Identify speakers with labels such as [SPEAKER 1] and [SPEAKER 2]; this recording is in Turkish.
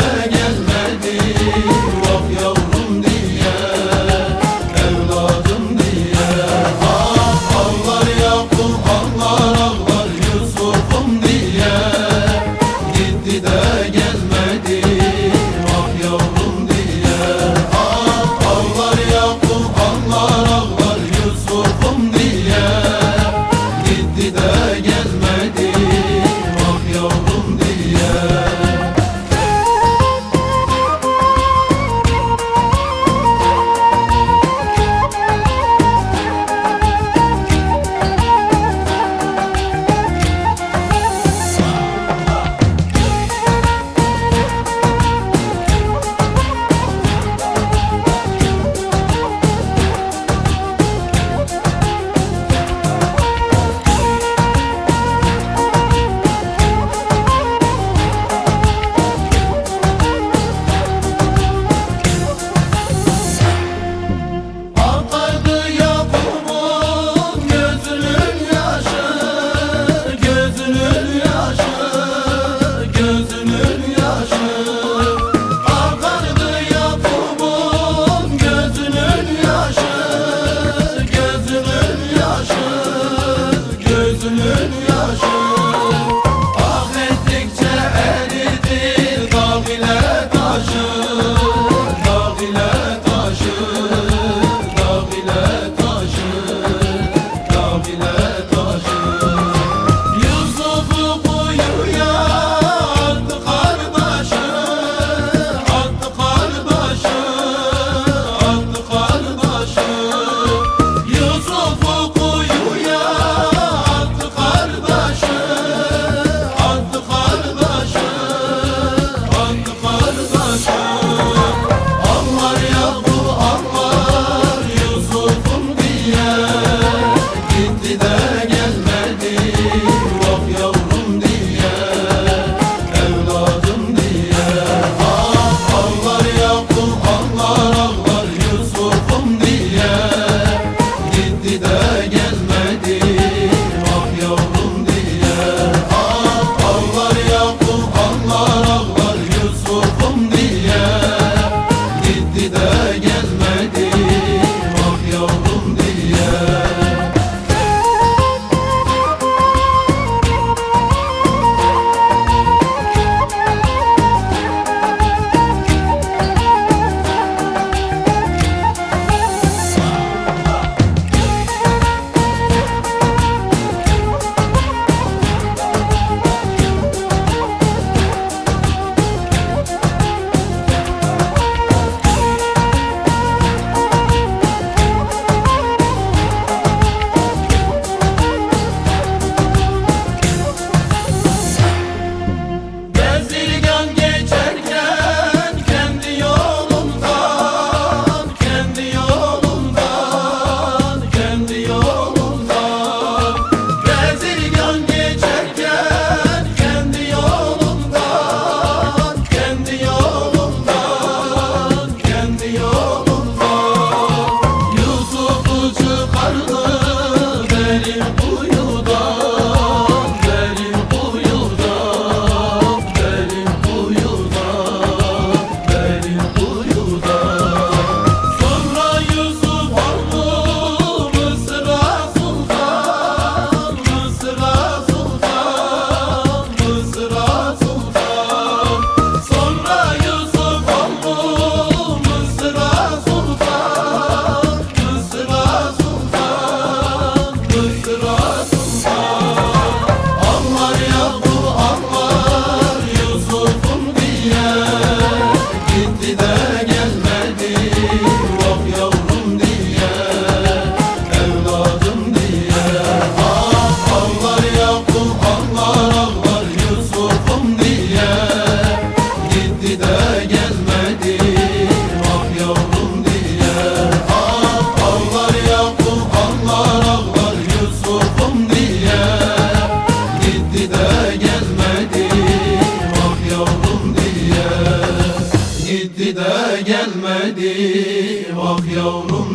[SPEAKER 1] España. the hadi Vah yavrum